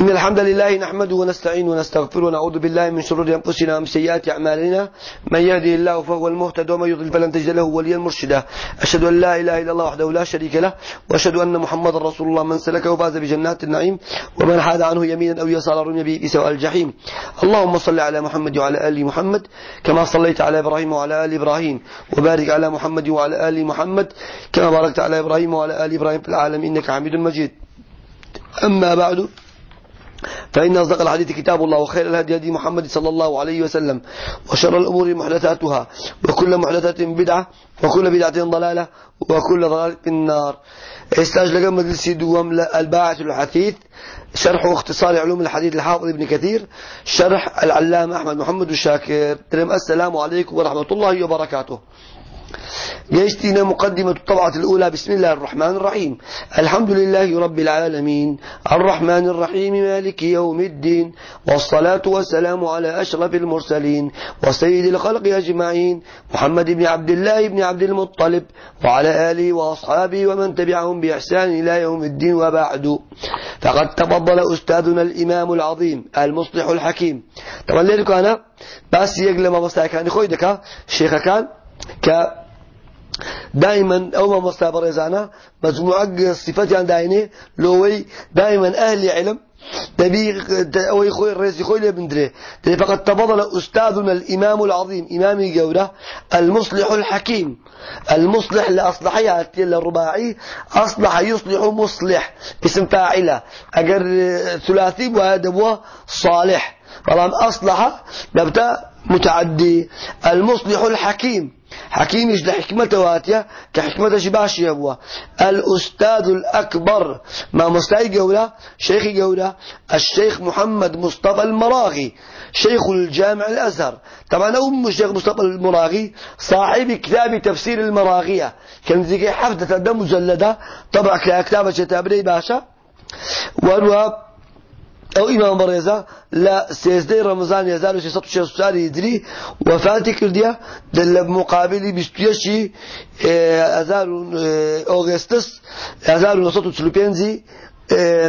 إن الحمد لله نحمده ونستعين ونستغفر ونعوذ بالله من شرور أنفسنا ومن سيئات أعمالنا. من يهده الله فهو المهتد ومن يضلل فلن تجد له وليا مرشدا. أشهد أن لا إله إلا الله وحده لا شريك له وأشهد أن محمدا رسول الله. من سلكه وفاز بجنات النعيم ومن حاد عنه يمينا أو يسارا رمي به في سواء الجحيم. اللهم صل على محمد وعلى آل محمد كما صليت على إبراهيم وعلى آل إبراهيم وبارك على محمد وعلى آل محمد كما باركت على إبراهيم وعلى آل إبراهيم في العالم إنك حميد مجيد. أما بعد فإن أصدق الحديث كتاب الله وخير الهدي هدي محمد صلى الله عليه وسلم وشر الأمور محدثاتها وكل محدثة بدعة وكل بدعة ضلالة وكل ضلالة في النار. استاج مجلس دوام الباعث الحثيث شرح واختصار علوم الحديث الحافظ ابن كثير شرح العلامة أحمد محمد الشاكر. السلام عليكم ورحمة الله وبركاته. جيشتنا مقدمة الطبعة الأولى. بسم الله الرحمن الرحيم. الحمد لله رب العالمين. الرحمن الرحيم مالك يوم الدين والصلاة والسلام على أشرف المرسلين وسيد الخلق أجمعين. محمد بن عبد الله بن عبد المطلب وعلى آله وأصحابه ومن تبعهم بإحسان إلى يوم الدين وبعد. فقد تفضل أستاذنا الإمام العظيم المصلح الحكيم. طبعا ليلك أنا؟ بس يقلم مصلح كان خويدك شيخ كان دائما أو ما مستبر يزانا مجموعة صفات عند عينه لوي دائما أهل علم تبي أو يخوي الرئيس يخوي لي بندري فقد تفضل أستاذنا الإمام العظيم إمام جورة المصلح الحكيم. المصلح لأصلحية الرباعي أصلح يصلح مصلح اسم فاعلة. أجر ثلاثي وهذا صالح. طالما أصلح نبتأ متعدي. المصلح الحكيم. حكيم يجد حكمة واتيا كحكمة شباشي هو الأستاذ الأكبر. ما مستعي جولة؟ شيخ جولة. الشيخ محمد مصطفى المراغي. شيخ الجامع الأزهر. طبعا أم الشيخ مصطفى المراغي صاحب كتاب تفسير المراغية. كان ذيك حفظة دم مجلدة. طبع كتابة شتابري باشا. وروى يزال شي سطو شي ساري يدري وفاتي كرديا دل مقابلي بستيشي ازار اوغستس ازار نصطو تلوبينزي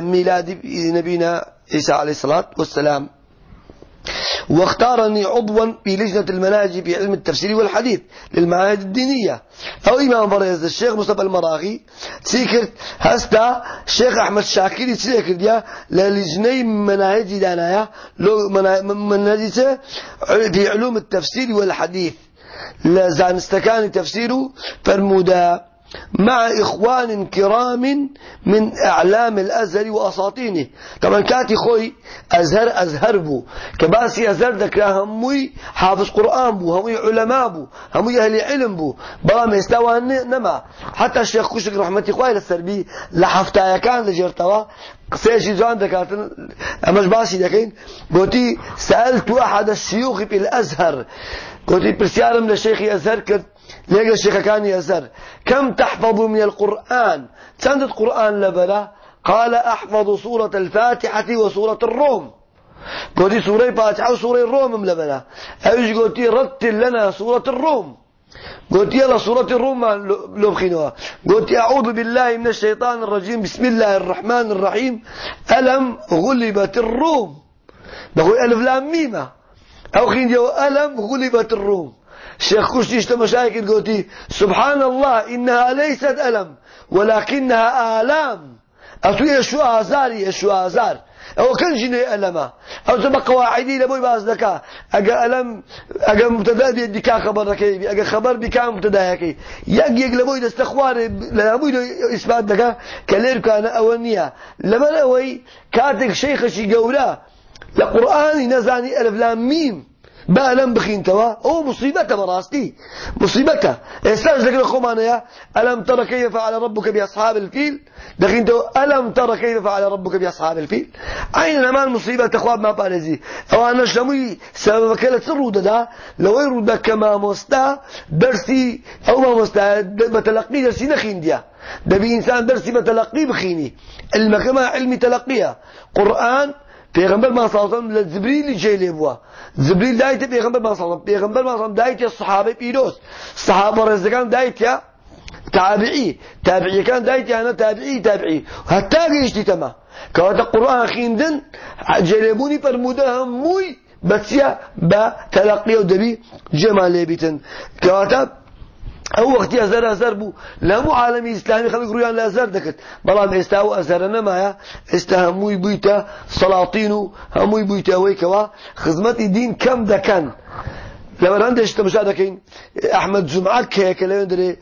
ميلاد نبينا عيسى عليه الصلاة والسلام واختارني عضوا في لجنة المناهج في علم التفسير والحديث للمعاهد الدينية. أو إمام بريز الشيخ مصطفى المراغي سيكرت هستا الشيخ أحمد شاكري سيكرت يا للجنة مناهج دانايا مناهج في علوم التفسير والحديث. لزانستكان تفسيره فرمودا. مع إخوان كرام من أعلام الأزهر وأساطينه. طبعا كاتي خوي أزهر أزهر بو. كباسي أزهر ذكرا هموي حافظ قرآن بو هموي علماء بو هموي أهل علم بو. بلا ما يستوى نما. حتى الشيخ كشك رحمة إخوائي للسربي لحفتا كان لجرتوا. سيشي جوان دكاتن أمش باسي دكين. قلتي سألت أحد الشيوخ في الأزهر. قلتي برسيارم لشيخ أزهر كنت ليك الشيخ كان يسر كم تحفظ من القرآن؟ تندد القرآن لبلا؟ قال أحفظ سورة الفاتحة وسورة الروم. قلت سورة الفاتحة وسورة الروم لبلا؟ أيش قلت؟ رتل لنا سورة الروم. قلت يلا سورة الروم لو بخينوها قلت أعوذ بالله من الشيطان الرجيم. بسم الله الرحمن الرحيم. ألم غلبت الروم. بقول ألف لام ميمة أو خين ألم غلبت الروم. شيخ كشتي اشت مشايخ قلتي سبحان الله إنها ليست ألم ولكنها آلام. أتوي شو آزاري شو آزار. أو كان جني ألمة. أو تبقى قواعدي لبوي باز لك أجا ألم أجا مبتدأ بيدك خبر كي أجا خبر بك مبتدأ كي يق يق لبوي دستخوار لبوي إثبات لك كلير كان أولنيا لما لوي كاتك شيخ شي جولا لقرآن نزاني ألف لام ميم. توا. أو مصيبته براستي مصيبته إستاج ذكر خمانة يا ألم ترى كيف فعل ربك بأصحاب الفيل؟ دخين توا. ألم ترى كيف فعل ربك بأصحاب الفيل؟ أين نمان مصيبة تخواب ما بارزي؟ أو أنا شمي سبب كلا ترود دا. لو يرود كما مستا درسي. أو ما مستا بتلقي درسي نخين ديا. دبي إنسان درسي بتلقي بخيني. المكما علمي تلقيها. قرآن پیغمبر ما صلی الله علیه و سلم لجبريل جيلي بوا. جبريل دايت پیغمبر ما صلی الله علیه و پیغمبر ما صلی الله علیه و دایت صحابه پیروز. صحابه رزقان دایت تابعي تابعي كان دايتي أنا تابعي تابعي حتى قيشتي تما كواتا قرآن خيندن جلبوني فرموده هموي بسيا بتلقي ودبي جمال بيتن ئەو وەختی ئەزەر ئەزەر بوو. لە هەموو عالمی ئیسلامی خەڵک ڕویان لە ئەزەر دەکرد. بەڵام ئێستا و ئەزەرە نەمایە. ئێستا هەمووی بوویتە سەڵاتین و هەمووی بوویتە ئەوەی کەوا. خزمەتی دین کەم دەکەن. لما عندش تمشاهدة كين أحمد جمعة كه كلا يندري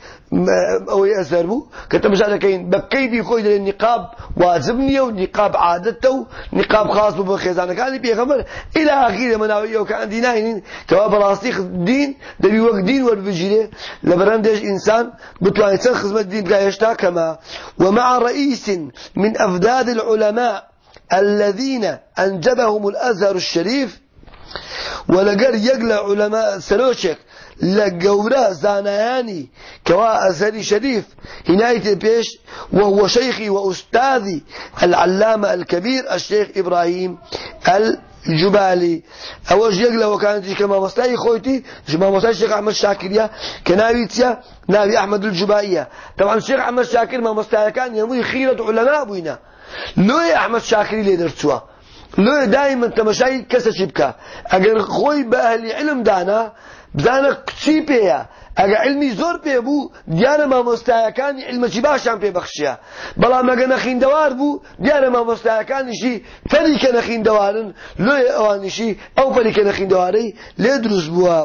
أو يأثر بو. كتمشاهدة كين بكي دي خوي دري النقاب واجبني ونقاب عادته نقاب خاص بخزانة كان بيغمر إلى آخره مناوية وكان دينين كوا براسيخ الدين دبي وقت دين والبجيرة لما عندش إنسان بتواني سن خدمة الدين كايشتا كما. ومع رئيس من أفداد العلماء الذين أنجبهم الأزهر الشريف ولقر يقلع علماء سلوشك لقورا زانياني كوا أزهري شريف هناية بيش وهو شيخي وأستاذي العلامة الكبير الشيخ إبراهيم الجبالي. أوج يقلع وكانت كما مستعي خويتي ما مستعي الشيخ أحمد شاكرية كناويتيا نبي أحمد الجبائية. طبعا الشيخ أحمد شاكر ما مستعي كان يموي خيرة علماء بوينا. لو أحمد شاكري ليدرتوا؟ لو دائما تمشي كسا بکە. اگر خوي بە علم دانا بزانە کچی پێیە؟ ئەگە علمی زۆر پێ بوو دیارە مامۆستایەکانی علمەکی باشان پێ بەخشیە. بەڵام ئەگە نەخیندەوار بوو دیارە مامۆستایەکانیشی فەریکە نەخیندەوارن لۆی ئەوانیشی ئەو فەریکە نەخیندەوارەی لێ دروست بووە.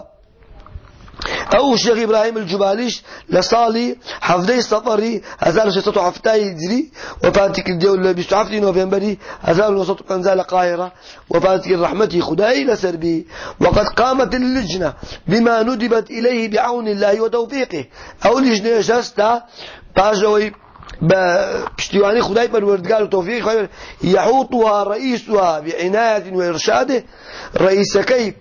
أو الشيخ إبراهيم الجباليش لصالي حفدي سفري 1607 هجري وفاتك الدولة بستعفت نوفمبري 1950 القاهرة وفاتك الرحمة خداي لسربي. وقد قامت اللجنة بما ندبت إليه بعون الله وتوفيقه. أو لجنة جستا باجوي بشتيواني خداي بالوردقال وتوفيق يحوطها رئيسها بعناية وإرشاده رئيس كيف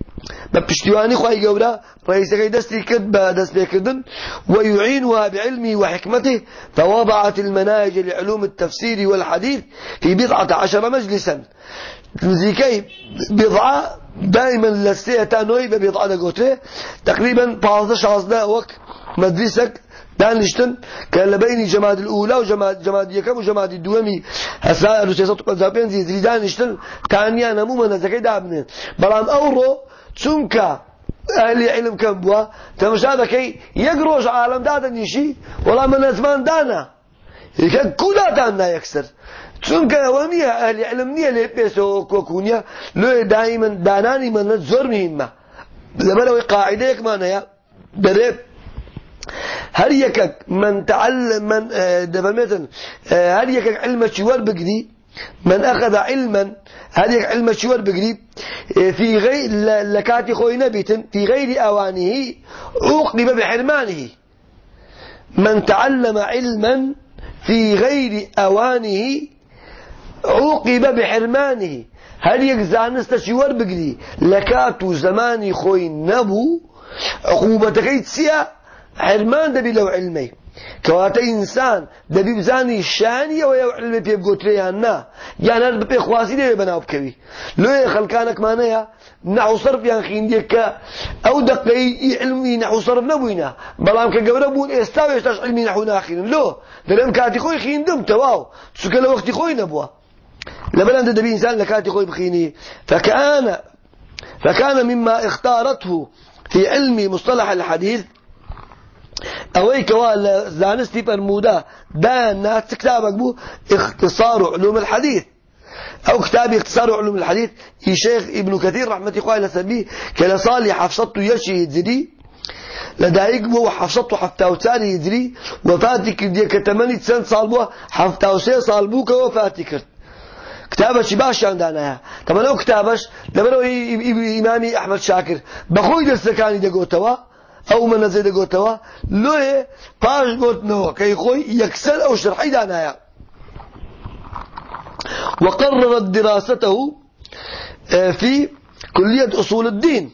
بپشتیوانی خواهی گورا رئيسك دستي كد دست بكدن ويعينها بعلمه وحكمته فوضعت المناهج لعلوم التفسير والحديث في بضعة عشر مجلسا نزيكي بضعة دائما لسيتا نوي ببضعة دقوته تقريبا 15 شازده وك مدرسك دانشتن كان لبين جماد الأولى وجماد جماد يكم وجماد الدومي هسا روسيا قزابين زي زي دانشتن تانيا نمو من زكي دابنين بلان أورو چونکە ئەهلی علم کەم بووە تەمەشا دەکەی یەک ڕۆژ عالم دادەنیشی وەڵام من ئەزمان دانا. یەکە کوداتاننا یەکسەر چونکە ئەوە نییە ئەهلی علم نییە لێ پێسەوە کۆکوونیە لێ دایمەن دانانی منە زۆر مهمە لەبەرەوەی قاعدەیەکمان هەیە دەرێت هەر یەکەک من تعلم من دەبەمێتن هەر یەکەک علمەکی وەربگری من أخذ علما هذه علم شور بقريب في غير لكاتي خوي نبيتن في غير أوانه عوقب بحرمانه من تعلم علما في غير أوانه عوقب بحرمانه هل يكزانست شور بقري؟ لكاتو زماني خوي نبو عقوبتك تسيا حرمان دبي لو علمي. کەواتە ئینسان دەبی بزانی شانی ئەوەیە علمە پێ بگۆترێیان نا یان هەر بپێ خواسی دەوێ بەناو بکەوی لێ خەلکانێکمانەیە نەحوسەرفیان خیندێک کە ئەو دقەی علمی نەحوسەرف نەبووینە بەڵام کە گەورە بوون ئێستا وێشتاش علمی نەحو ناخینن لۆ دەلێم کاتی خۆی خیندم تەواو چکە لە وەختی خۆی نەبووە لبلند دبي إنسان لكاتي خوي بخيني فكان فكان مما اختارته في علم مصطلح الحديث أوي كوا زانستي فرمودا دا ناس كتابك بو اختصار علوم الحديث. أو كتاب اختصار علوم الحديث. شيخ ابن كثير رحمة الله عليه سبيه كلا صالح حفصته يشي يدري. لدايق بو حفصته حفتاو تاني يدري. وفاتك دي كتماني سنة صالبوه حفتاو سي صالبوك وفاتك كتابش باش عندنا طبعا لو كتابش لما إمامي أحمد شاكر. بخوي دستكاني دقوتوا أو نزيد قوتوا لوه باش قوتنوا كي خوي يكسل أو شرحي دانايا. وقررت دراسته آه، في كلية أصول الدين.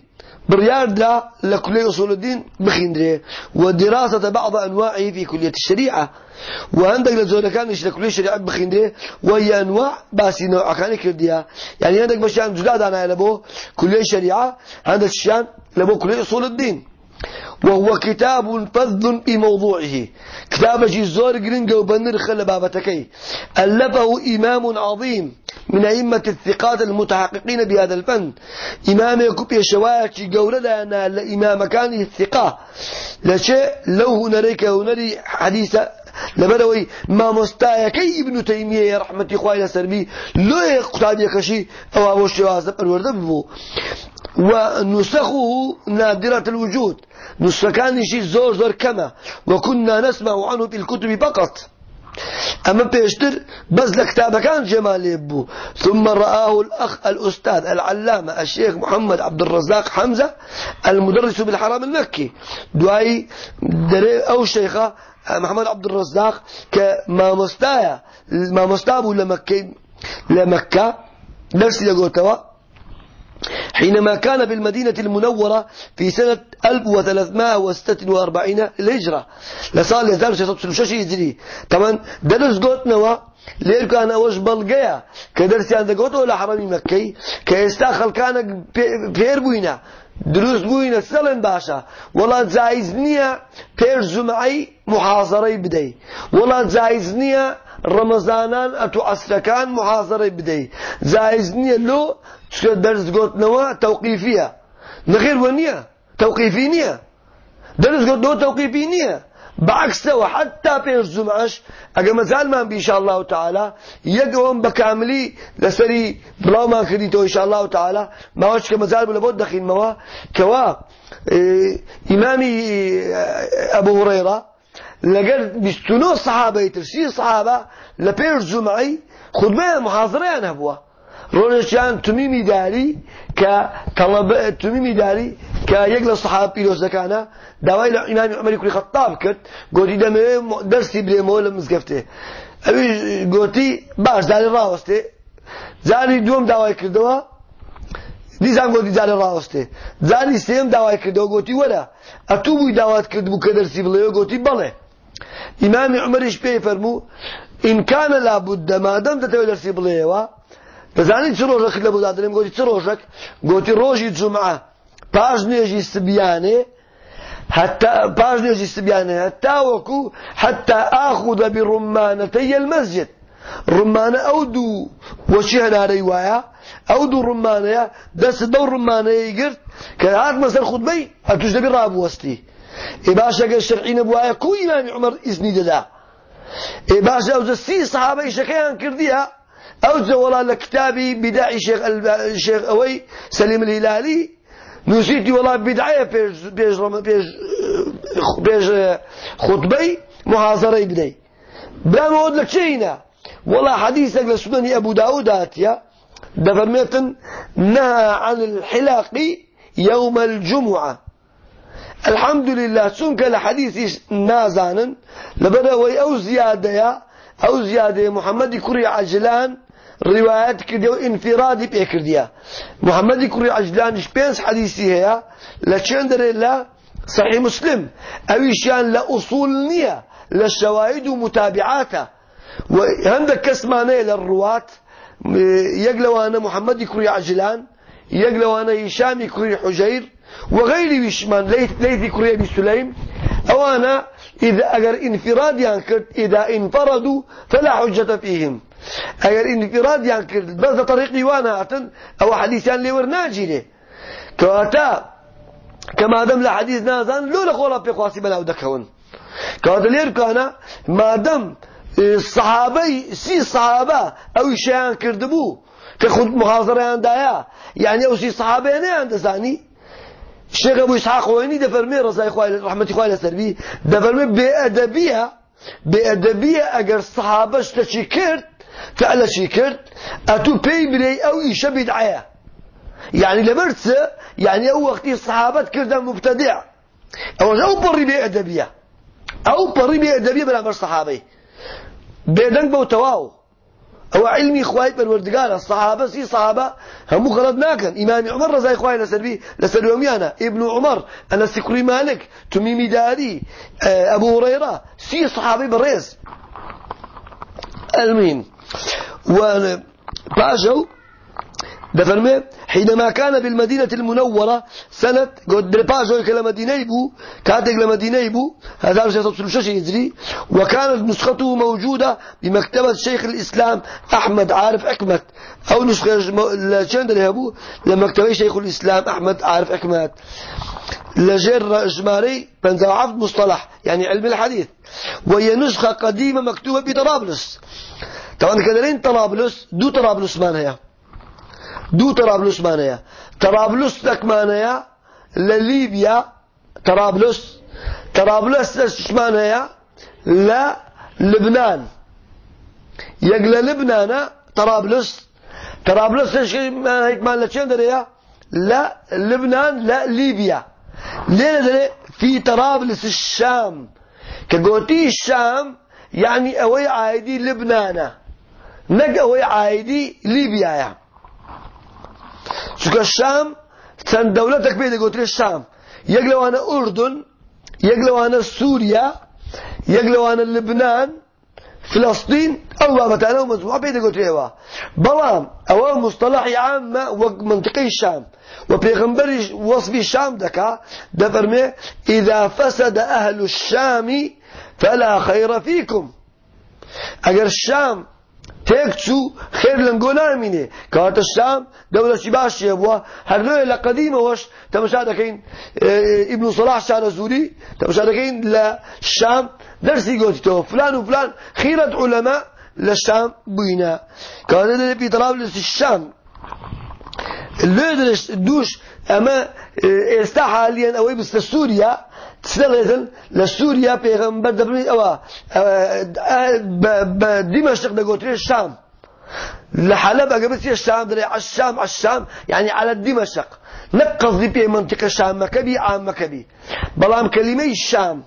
برياردة لكلية أصول الدين بخندري. ودراسة بعض أنواعه في كلية الشريعة. وعندك لزولا كان لكلية الشريعة بخندري وهي أنواع باسي نوع كان كرديها يعني عندك بشان جداد أنا لبو كلية الشريعة عندك شان لبو كلية أصول الدين. وهو كتاب فذ في موضوعه كتاب زور جرينجا وبنر خل بابتكي. ألفه إمام عظيم من أئمة الثقات المتحققين بهذا الفن. إمام يكوب يشواك قول أنا لإمام كان الثقة لشيء لو هنريك هنري حديثة لبروي ما مستايكي ابن تيمية رحمة إخوائي سربي لو يقتاب يكشي أو أبو الشوازب الورد بفو. ونسخه نادرة الوجود. نسخة كان شيء زور زور كما. وكنا نسمع عنه في الكتب فقط. أما بيشتر بس لكتابة كان جمال يبو. ثم رآه الأخ الأستاذ العلامة الشيخ محمد عبد الرزاق حمزة المدرس بالحرام المكي. دعاي أو شيخة محمد عبد الرزاق كما مستايا ما مستابو لمكة لمكة. درس يقول حينما كان بالمدينة المنورة في سنة 1346 الهجرة يزال شيء يجري طبعا درس قوت نوا لير كان اوش بلقيا. كدرس عند قوت ولا حرمي مكي كيستاخل كان بير بوينا. دروس بوينة سلن باشا. زايز نية بير زمعي محاصري ولا زايز نية رمضانان أتو عسركان محاصري بدي. زايز نية لو درس قلت نوا توقيفية. نغير ونية توقيفينية درس قلت نوا توقيفينية بعكسه حتى بيش زمعش اگه مزال من بي شاء الله يقوم بكاملي لسري بلا ما كريتو إن شاء الله تعالى. ما هوش كمزال بلا بود دخين موا. كوا إيه إمامي إيه لەگەر بیستونۆ سەحابەی ترشی سەحابە لە پێش جومعی خودبەیە محاضرەیان هەبووە. ڕۆژێکیان تومیمی داری کە تومیمی داری کە یەک لە سەحاب پیرۆزەکانە داوای لە ئینامی عمەری کوری خەتاب کرد گۆتی دەمەوێ دەرسی برێمەوە لە مزگەفتێ. ئەوی گۆتی باش داری ڕاوەستێ جاری دووەم داوای کردەوە دیزان گۆتی جارە ڕاوەستێ جاری سێم داوای کردەوە گۆتی وەرە. ئەتوو بووی داوات کرد بوو کە دەرسی بڵێ گۆتی بەڵێ ئیمامی عومەریش پێی فەرموو إن كان لابد ما دام تتوي درسي بليوا دەزانی چ ڕۆژەک لە بودادرێم گوتی چ ڕۆژێک گوتی ڕۆژی جمعە پاش نوێژی سبیانێ باش نوێژی سبیانێ هەتا وەکو حتى ئاخذ بڕمانەتەی المەسجد ڕمانە ئەو دوو وەچی هەنارەی وایە ئەو دوو ڕمانەیە دەست بەو ڕمانەیە گرت کە هات مەسەر خودبەی ئەتوش دەبی ڕابوەستی ئێ باش ئەگەر شەرعی نەبوایە کو ئیمامی عومەر ئیزنی دەدا ئێ باش ئەو سی سەحابەی شەکەیان کردیە أو والله لكتابي بداعي شيخ الشيخ أوي سليم الهلالي نسيتي والله بدعية بيج بيج بيج بيج خطبي محاضرة بدي بلا أقول لك شيء والله حديثك لسنن أبو داود آتيا دفرميتن نهى عن الحلاق يوم الجمعة الحمد لله سنك لحديث نازانا لبدا وي أو زيادة أو زيادة محمد كري عجلان روايات كرديا وانفرادي بيكرديا محمد كري عجلان بينس حديثي هي لچند لا صحيح مسلم. اويشان لأصول نية للشواهد ومتابعاته وهندك كسمانية للرواة يقلو أنا محمد كري عجلان يقلو أنا هشام كري حجير وغيري وشمان ليث كري أبي سليم. أو أنا إذا أجر انفراد ينكرت إذا انفردوا فلا حجة فيهم. اگر انفراد کرد بس طريقي وأنا اتن أو حديثان لي ورناجي لي كواتا كما دام لحديث نازان لولا خورا بيقواسي بلا ودكون كواتا لير كان ما دام الصحابي سي صحابة أو شيان كردبو كخد محاضرة عندها يعني أو سي صحابة أنا عند زاني. الشيخ أبو إسحاق ويني دفرمي رضا إخواني رحمة إخواني سربي دفرمي بأدبية بأدبية اگر الصحابة اشتشي كرت فعل شي كرد أتو بي بري أو إيشا بدعية. يعني لبرتس يعني أو وقت الصحابة كردا مبتدع. أو أو بري بأدبية. أو بري بأدبية بلا مر صحابي. بيدنك بو أو علمي إخوائي بالوردقال الصحابة سي صحابة هم غلط ناكن إمام عمر رضي إخوائي لسلبي لسلوميانا ابن عمر أنا سكري مالك تميمي داري آه، أبو هريرة سي صحابي بالرئيس المهم و باجو دفرمي حينما كان بالمدينة المنورة سنة قد درباجو كلا يبو كاتك لمدينة هذا شيء يجري وكانت نسخته موجودة بمكتبة شيخ الإسلام أحمد عارف حكمت أو نسخة لشان يهبو لمكتبة شيخ الإسلام أحمد عارف حكمت لجر إجماري بنزا عفد مصطلح يعني علم الحديث وهي نسخة قديمة مكتوبة بطرابلس. طبعا كذلين طرابلس دو طرابلس مانها دو طرابلس مانها طرابلس لك مانها لليبيا طرابلس. طرابلس لش مانها لا لبنان يقل لبنان هيك مال لشين دريا؟ لا لبنان لا ليبيا ليه في طرابلس الشام. كقوتي الشام يعني أوي عايدي لبنان. نق أوي عايدي ليبيا يعني. شو الشام تن دولتك بيدي قلت الشام يقلوا أنا اردن يقلوا أنا سوريا يقلوا أنا لبنان فلسطين أو بابتانا ومزبوعة بيدا قلت لها بلام أو مصطلح عام ومنطقي الشام وبيغمبر وصف الشام دكا دفرمي إذا فسد أهل الشام فلا خير فيكم أجر الشام تكتشو خير لنقونا مني كانت الشام دولة شباش يبوا هرنوه لقديمة وش تمشادكين آه، ابن صلاح شان زوري تمشادكين للشام درسي قلت تو فلان وفلان خيرة علماء للشام بينا كان في طرابلس الشام اللي دوش أما آه، استا حاليا أو بس سوريا تسلغيتن لسوريا بيغمبر دبرني اوا دمشق دقوتري الشام. لحلب أقبت الشام دري على الشام الشام يعني على دمشق. نقص دي منطقة الشام مكبي عام مكبي. بلام كلمة الشام.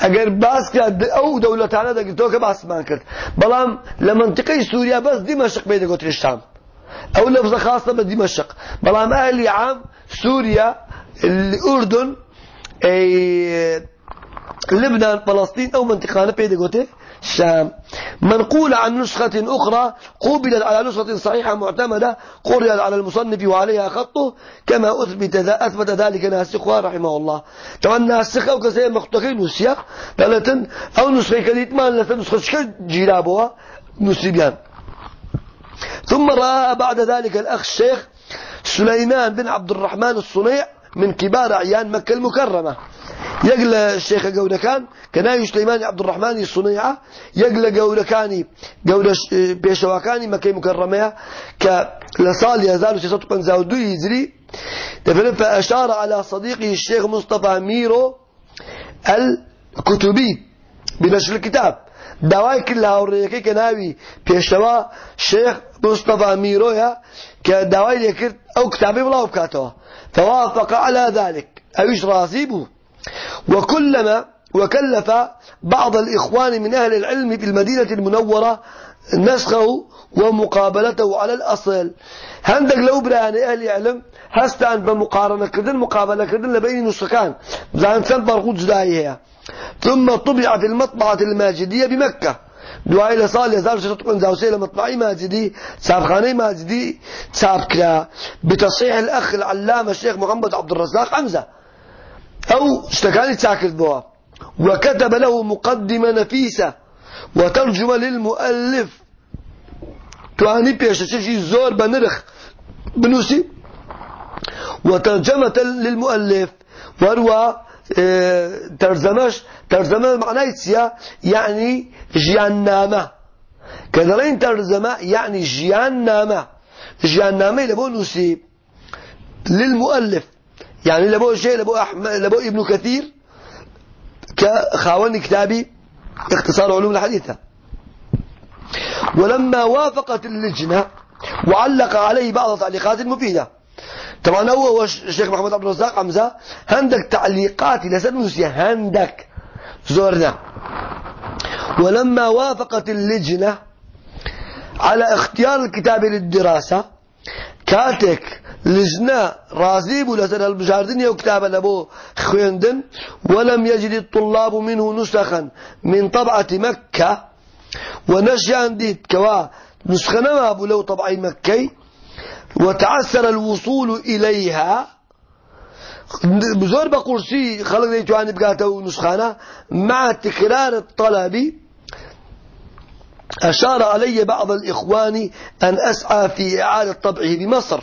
اگر باس کرد أو دولتانه دقل توك باس ما کرد بلام لمنطقة سوريا بس دمشق بيدا قوتري الشام. أو لفظة خاصة بدمشق. بلام أهلي عام سوريا الاردن أي لبنان فلسطين أو منطقة. بيدا قوتي شام. منقولة عن نسخة أخرى قبلت على نسخة صحيحة معتمدة قرئت على المصنف وعليها خطه كما أثبت أثبت ذلك ناسخها رحمه الله. طبعا ناسخة وكسير مختقين نسيا أو نسخة كليت ما نسخة شكل جيرابها نسيبيان. ثم رأى بعد ذلك الأخ الشيخ سليمان بن عبد الرحمن الصنيع من كبار أعيان مكة المكرمة. يقل الشيخ كان كناي سليمان عبد الرحمن الصنيعة يقل قولكاني قول بيشواكاني مكة مكرمة كلصال يزال سيسوت بنزاودو يزري فأشار على صديقه الشيخ مصطفى ميرو الكتبي بنشر الكتاب. دواي كلها وريكي كناوي بيشوا شيخ مصطفى ميرويا كدواي يكرت أو كتابي بلا بكاتوه فوافق على ذلك إيش راسيبه وكلما وكلف بعض الإخوان من أهل العلم في المدينة المنورة نسخه ومقابلته على الأصل. هندق لو بران أهل علم هستان بمقارنة كردن مقابلة كردن لبين نسخان. زان سنت برغوت زدايها ثم طبع في المطبعة الماجدية بمكة. دعاء لصال يزال شتقن زاوسي مطبعي ماجدي سابخاني ماجدي سابكلا بتصحيح الأخ العلامة الشيخ محمد عبد الرزاق حمزة. أو اشتكاني تاكد بوا. وكتب له مقدمة نفيسة. وترجمة للمؤلف. تواني بيش شيء زور بنرخ. بنوسي وترجمة للمؤلف. وروى آه ترجمش. ترجمة معناه يعني جيان نامة كذلين ترجمة يعني جيان نامة جيان نامة لبو نسيب للمؤلف. يعني لبو شيء لبو أحمد لبو ابن كثير كخاون كتابي اختصار علوم الحديثة ولما وافقت اللجنة وعلق عليه بعض التعليقات المفيدة. طبعا هو الشيخ محمد عبد الرزاق حمزة هندك تعليقات لسد نسيا هندك. زورنا. ولما وافقت اللجنة على اختيار الكتاب للدراسة كاتك لجنة رازيب لسر البجاردن وكتاب لبو خويندن ولم يجد الطلاب منه نسخا من طبعة مكة ونشأ ديت كوا نسخة ما أبو لو طبعي مكي وتعسر الوصول إليها بزور بقرسي خلق ذي عن بقاته نسخانة مع تكرار الطلب أشار علي بعض الإخوان أن أسعى في إعادة طبعه بمصر.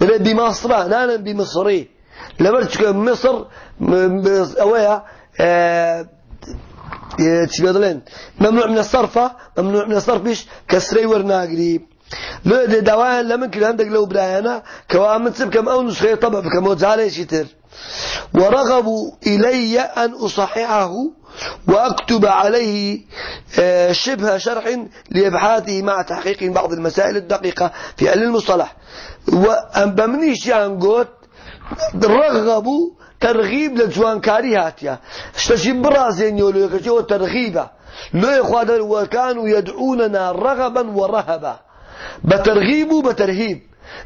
بمصر لا بمصري. لبرتك مصر أويا آه ممنوع من الصرف ممنوع من الصرف بيش كسري ورناقري لو دي دوان لمن كل عندك لو برايانا كوامن سب كم أو نسخة طبع بكم وزالي شتر ورغبوا إلي أن أصححه وأكتب عليه آه، شبه شرح لإبحاثه مع تحقيق بعض المسائل الدقيقة في علم المصطلح. وأن بمنيش يعني قلت رغبوا ترغيب لجوان كاري هاتيا اشتشي برازين يولو يكشي ترغيبا لو يخوادر وكانوا يدعوننا رغبا ورهبا. بترغيب وبترهيب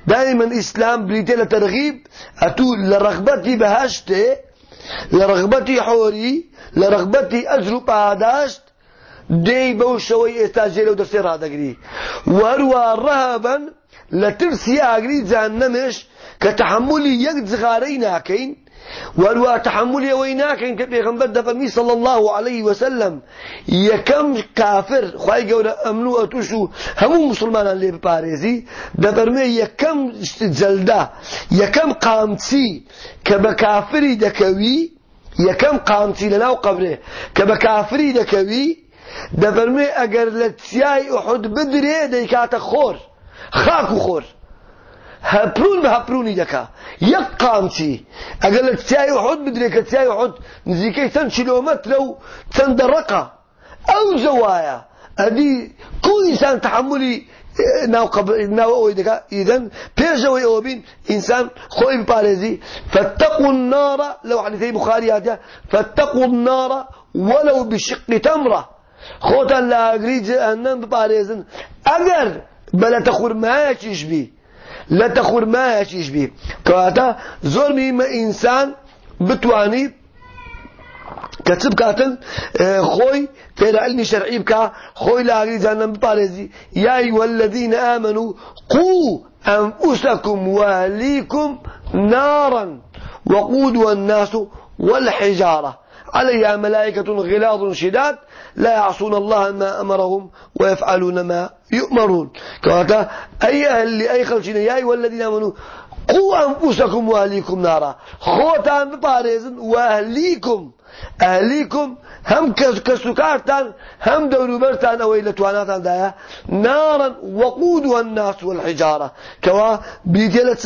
دائما الإسلام بريتي لترغيب أتو لرغبتي بهشتي لرغبتي حوري لرغبتي أجر باداشت دي بو شوي استاجي لو درسي هذا قري وروا رهبا لترسي أقري جهنمش كتحملي يك زغاري ناكين وەروە تحمل ئەوەی ناکەین کە پێغمبەر دەفەرمی صلی الله عليه وسلم یەکەم کافر خی گەورە ئەمن و ئەتوش و هەموو مسلمانان لێ بپارێزی دەفەرمێ یەکەم جەلدا یەکەم قامچی کە بە کافری دەکەوی یەکەم قامچی لەناو قبرێ کە بە کافری دەکەوی دەفەرمێ ئەگەر لە چیای ئوحود بدرێ دەیکاتە خۆر خاک و خۆر. يقامتي أقل تساي وحد بدريك تساي وحد نزيكي تن كيلومتر لو تن درقة. أو زوايا هذه كل إنسان تحملي ناو قبل ناو أوي دكا إذن أوبين إنسان خوي بارزي فاتقوا النار لو حديثي بخاري هذا فاتقوا النار ولو بشق تمرة. خوتا لا أقريج أنن بارزن أجر بلا تخور ما بي كواتا زور مهمة إنسان بتواني. كتب آه، خوي في علمي شرعي بكا. خوي لا أريد أن ببارزي يا أيها الذين آمنوا قوا أنفسكم وأهليكم نارا. وقودها الناس والحجارة. عليها ملائكة غلاظ شداد لا يعصون الله ما أمرهم ويفعلون ما يؤمرون. كواتا أي أهل لأي خلشين يا أيها الذين آمنوا قوا أنفسكم وأهليكم نارا. خوتان بباريزن وأهليكم. ئەهلیکم هەم کەس و کارتان هەم دەوروبەرتان ئەوەی لە تواناتاندایە. ناڕەن وەقود وە الناس والحجارە کەوا بریتێ لە چ؟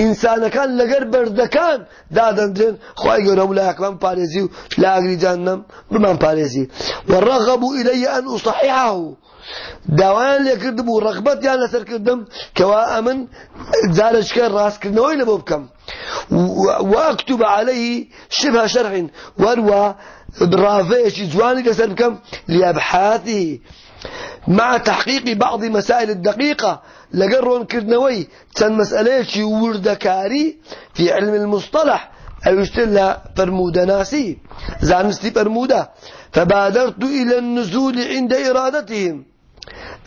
ئینسانەکان لەگەر بەردەکان دادەندرێن خی گەورە و لایەکمان پارێزی و لاگریجان نەم بمان پارێزی وەڕەغەبوو ئیلەیە ئەن ئوسەحیاه داوان لێ کردبوو ڕغبەتیان لەسەر کردم کەوا ئەمن جارشکە ڕاستکردنەوەی لە بۆ بکەم وأكتب عليه شبه شرح وروا برافيش جواني لسر بكم لأبحاثه. مع تحقيق بعض مسائل الدقيقة لقرون كرنوي تن مسألة وردكاري في علم المصطلح. أو يشتلها فرمودة ناسي. زانستي فرمودة فبادرت إلى النزول عند إرادتهم.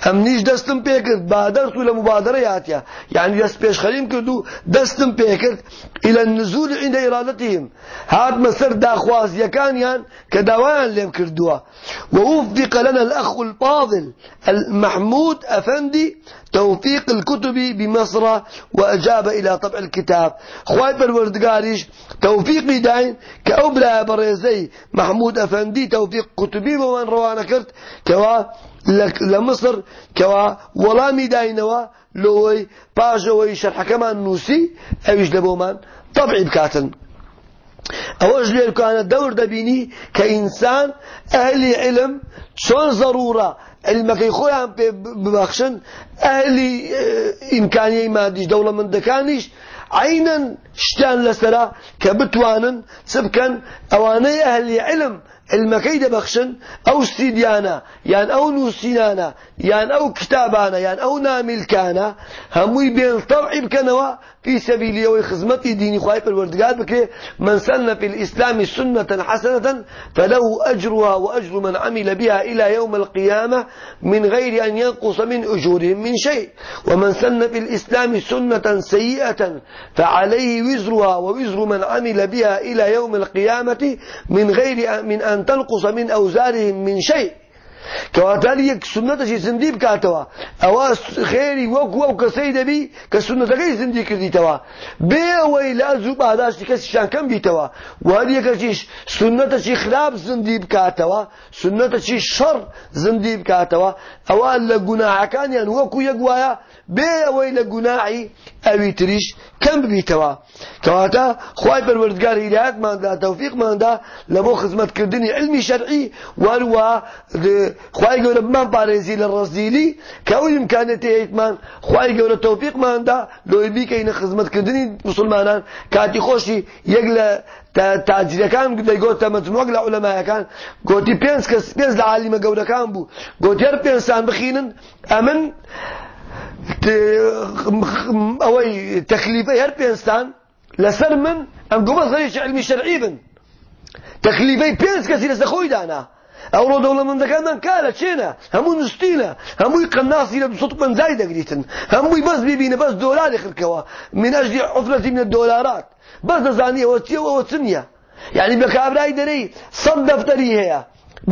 امنیش دستم پێ کرد بادرت و لە مبادرە هاتیا يعني دەست پێشخەریم کرد و دەستم پێ کرد إلى النزول عند إرادتهم هات مسر داخوازیەکانیان کە داوایان لێم کردووە ووفق لنا الأخ الفاضل المحمود أفندي توفيق الكتب بمصر وأجاب إلى طبع الكتاب خواهد بالوردقاريش توفيق داين كأبلا بريزي محمود أفندي توفيق كتبي ومن روانا كرت كوا لمصر كوا وڵامی داینەوە لەوەی پاژەوەی شەرحەکەمان نووسی ئەویش لە بۆمان طبعی بکاتن. ئەوەش لێرکانە دەور دەبینی کە ئینسان ئەهلی علم چۆن ضرورە علمەکەی خۆیان پێ ببەخشن ئەهلی ئیمکانیەی مادیش دەوڵەمەندەکانیش عینەن شتیان لەسرە کە بتوانن چ بکەن؟ ئەوانەی ئەهلی علم المەکەی دەبەخشن ئەو سیدیانە یان ئەو نووسینانە یان ئەو کتابانە یان ئەو نامیلکانە هەمووی بێڵتەڕعی بکەنەوە في سبيل وخزمتي ديني خواهي بالوردقات بكري من سن في الإسلام سنة حسنة فله أجرها وأجر من عمل بها إلى يوم القيامة من غير أن ينقص من أجورهم من شيء. ومن سن في الإسلام سنة سيئة فعليه وزرها ووزر من عمل بها إلى يوم القيامة من غير من أن تنقص من أوزارهم من شيء. کەواتانی یەک سنەتەشی زندی بکاتەوە ئەوە خێری وەک وەو کەسەی دەبی کە سنەتەکەی زندی کردیتەوە بێ ئەوەی لاز و پاداشتی کەسیشان کەم بیتەوە و هەر یەکەشیش سنەتەشی خراپ زندی بکاتەوە سنەتەشی شەڕ زندی بکاتەوە ئەوە لە گوناهەکانیان وەکو یەک وایە بێ ئەوەی لە گوناعی ئەوی تریش کەم ببیتەوە. کەواتە خی پەروەردگار هیدایەتماندا تەوفیقماندا لە بۆ خزمەتکردنی علمی شەرعی وەروە خی گەورە بمان پارێزی لە ڕزیلی کە ئەو امکانێتی هەیتمان خی گەورە تەوفیقماندا لۆی بیکەینە خزمەتکردنی مسلمانان. کاتی خۆشی یەک لە تاجرەکان دەیگۆتە مەجموعک لە عولەمایەکان گۆتی پێنج کەس پێنج لە عالیمە گەورەکان بوو. گۆتیەر پێنجسان بخینن ئەمن ئەوەی تەخلیفەی هەر پێنجستان لەسەر من ئەم گومە خەریکی علمی شەرعی بن. تەخلیفەی پێنج کەسی لەسەر خۆی دانا. ئەو ڕۆ دەوڵەمەندەکانمان کارە چێنە؟ هەموو نستینە هەمووی قەناسی لە دوسەد پەنجای دەگریتن. هەمووی بەس ببینە بەس دۆلاری خرکەوە من ئەجلی عفرەتی منە دۆلارات. بەس دەزانی ئەوە چیە ئەوە چ نییە؟ یعنی بە کابرای دەرەی سەد دەفتەری هەیە.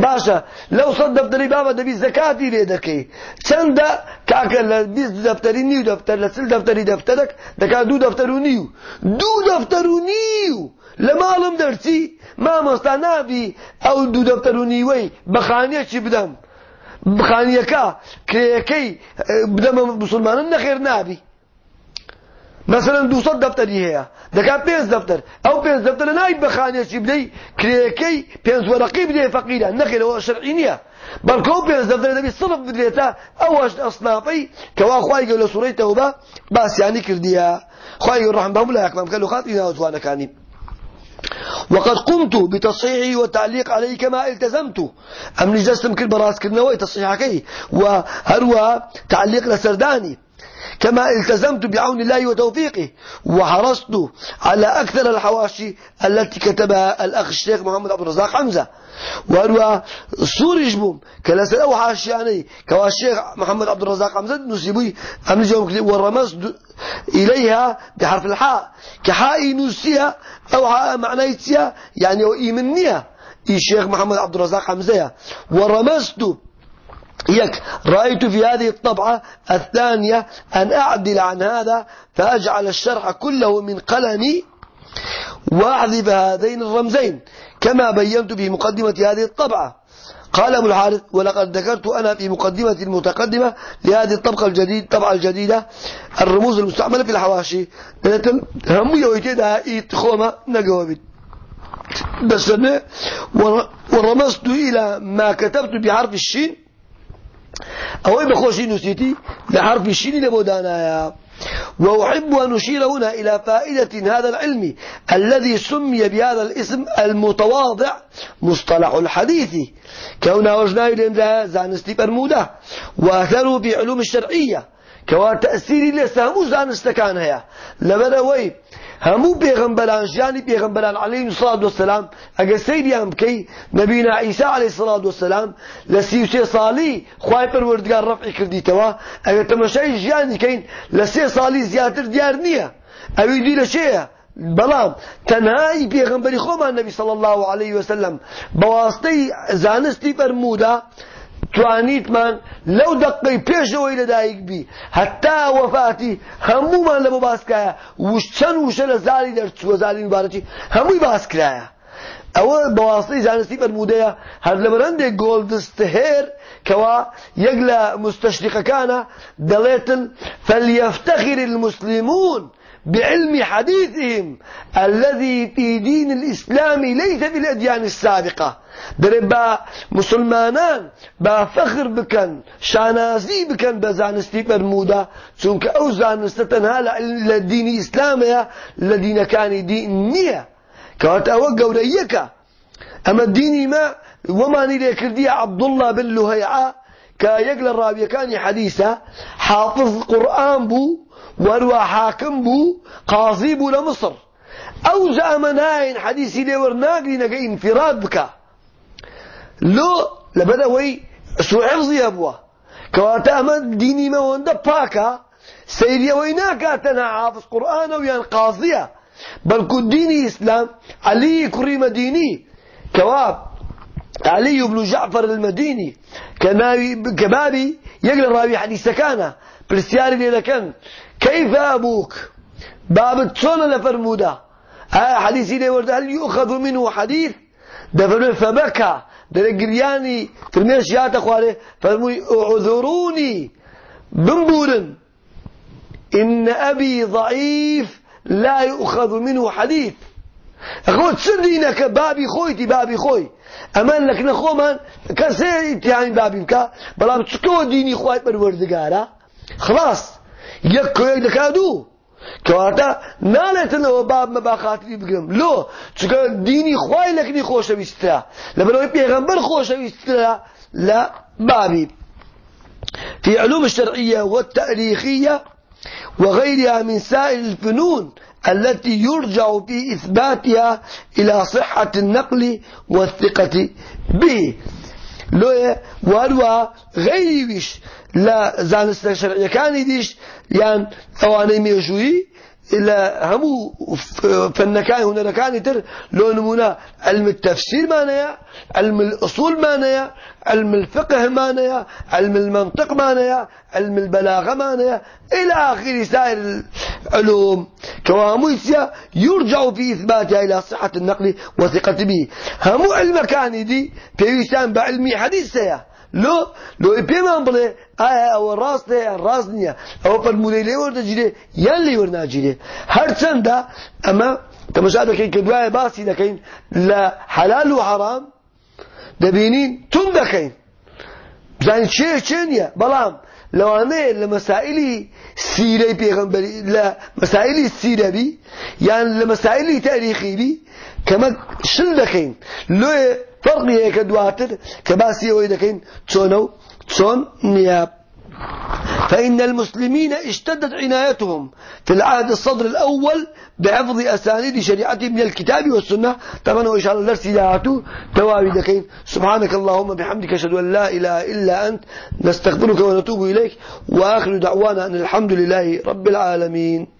باشە لەو سەد دەفتەری بابە دەبی زەکاتی لێ دەکەی. چەندە کاکە لە بیست دەفتەری نیو دەفتەر لە چل دەفتەری دەفتەرێک دەکات دوو دەفتەر و نیو. دوو دەفتەر و نیو! لە ماڵم دەرچی مامۆستا نابی ئەو دوو دەفتەر و نیوەی بەخانیەکی بدەم؟ بخانیەکە کرێەکەی بدەمە مسلمانن نەخێر نابی. مثلا 200 دفتری هەیە دەکات پێنج دفتر. ئەو پێنج دفتر نای بەخانێکی بدەی کرێەکەی پێنج وەرەقی بدێ فەقیرە نەخێرەوە شەرعی نییە بەڵکە ئەو پێنج دفتر دەبی صرف بدرێتە ئەوەش ئەسنافەی کەوا خوای گەل لە سوورەی تەوبە باسیانی کردیە خوای ڕحم بەم لا یەکمەم کە لوخاتی ناوتوانەکانی وقد قمت بتصحيحه وتعليق عليه كما التزمت. أم نجستم كل براس كرنوي تصحيحكي وهروا تعليق لسرداني كما التزمت بعون الله وتوفيقه وحرصت على أكثر الحواشي التي كتبها الأخ الشيخ محمد عبد الرزاق حمزة وهو سوري جبوم. كلا أو حاشياني كوا الشيخ محمد عبد الرزاق حمزة نسيبوي أم نجوم ورمز إليها بحرف الحاء. كحاء نسيها أو حاء معنيتها يعني إيمنيها الشيخ محمد عبد الرزاق حمزة. ورمزت يك رأيت في هذه الطبعة الثانية أن أعدل عن هذا فأجعل الشرح كله من قلمي وأحذف هذين الرمزين كما بينت في مقدمة هذه الطبعة. قال أبو الحارث ولقد ذكرت أنا في مقدمة المتقدمة لهذه الطبقة الجديد الطبعة الجديدة الرموز المستعملة في الحواشي. هم يويتدها إيتخوما نقوبت بس ورمزت إلى ما كتبت بحرف الشين أو بخوشي نسيتي لحرف الشين لبودانايا وأحب أن أشير هنا إلى فائدة هذا العلم الذي سمي بهذا الاسم المتواضع مصطلح الحديث. كونا وجناي لندا زانستي برمودة وأثره في علوم الشرعية كوا تأثيري لسامو زانستكان هيا لبروي هەموو پێغمبەران ژیانی پێغمبەران عەلەیهم سڵات وسلام ئەگە سەیریان بکەی نەبینا ئیسا عەلەیه سڵات وسلام لە سی و سێ ساڵی خوای پەروەردگار ڕەفعی کردیتەوە. ئەگە تەمەشای ژیانی کەین لە سێ ساڵی زیاتر دیار نییە. ئەوی دی لە شەیە بەڵام تەنهایی پێغمبەری خۆمان نەبی سەڵ الله عليه وسلم بەواستەی زانستی فەرموودا توانیتمان لەو دقەی پێشەوەی لەدایک بی. هەتا وەفاتی هەمومان لە بۆ باسکایە وش چەند وشە لە زاری دەرچووە زاری مبارەتی. هەمووی باسکرایە ئەوە بەواسطەی زانستی بەرمودەیە. هەر لە بەرەندێک گۆڵدست هێر کەوا یەک لە مستەشریقەکانە دەڵێتن فەلیەفتەخر المسلمون بعلم حديثهم الذي في دين الإسلام ليس في الأديان السابقة. دربا مسلمانان با فخر بكن شانازي بكن بزانستي برمودا چونك أو زانست تنها لدين إسلامية لدين كان دين نية كوات أو قوريك اما الديني ما وما نيلي كردية عبد الله بن لهيعة كيقل الرابية كان حديثة حافظ قرآن بو وروا حاكم بو قاضي بو لمصر. أو زامناين حديثي لي ورناقلي نقا انفراد بك لو لبدا وي سو حفظي أبوا. كواتا أما ديني ما وندا باكا سيدي ويناك تنا حافظ قرآن ويان قاضية. بل كن ديني إسلام علي كريم ديني. كواب علي بن جعفر المديني. كبابي يقل راوي حديث كان. برسياري لي كان كيف أبوك؟ باب تصون لفرمودا. آه حديثي لي ورد. هل يؤخذ منه حديث؟ دفن فبكى. دلقرياني في الميشيات أخواري فرموي اعذروني. بنبورن إن أبي ضعيف لا يؤخذ منه حديث. ئەخۆ چ دینەکە؟ بابی خۆیتی بابی خۆی. ئەمان لەکنە خۆمان کەسێری تیاین بابی بکە. بەڵام چکەوە دینی خوای پەروەردگارە؟ خلاص. یەک کۆیەک دەکا دوو کەواتە نالێتنەوە بابمە با خاتری بگرم. لۆ چکە دینی خوای لەکنی خۆشەویستە. لە بەرەوەی پێغەمبەر خۆشەویستە لە بابی. في علوم الشرعية والتاريخية وغيرها من سائر الفنون. التي يرجع في إثباتها إلى صحة النقل والثقة به. لو واروا غيري لا زانست شرعية كان ديش يعني أواني ميجوي إلا همو فنكان هنا كان تر لو نمونا علم التفسير نيا علم الأصول ما نيا علم الفقه ما نيا علم المنطق ما نيا علم البلاغة ما نيا إلى آخر سائر العلوم. كواموسيا يرجع في إثباتها إلى صحة النقل وثقة به. همو علم كان دي بيوسان بعلمي حديثة لو؟ لو بيمان بلي آه أو راست راست نيا. أو فرمودي لي ورد جري يلي ورنا جري هر چندا أما تماشا دكين كدواي باسي دكين لا حلال وحرام دبينين تون دكين زين شيء شنيا بلام لو أنا لمسائل سيرة بيغمبري لا مسائل سيرة بي يعني لمسائل تاريخي بي كما شل دكين لو فرقي هيك كباسي ويدكين تشونو تشون نياب فإن المسلمين اشتدت عنايتهم في العهد الصدر الأول بحفظ أسانيد شريعتهم من الكتاب والسنة. طبعا وإن شاء الله درس إلهاته توابي دكين سبحانك اللهم بحمدك أشهد أن لا إله إلا أنت. نستغفرك ونتوب إليك. وآخر دعوانا أن الحمد لله رب العالمين.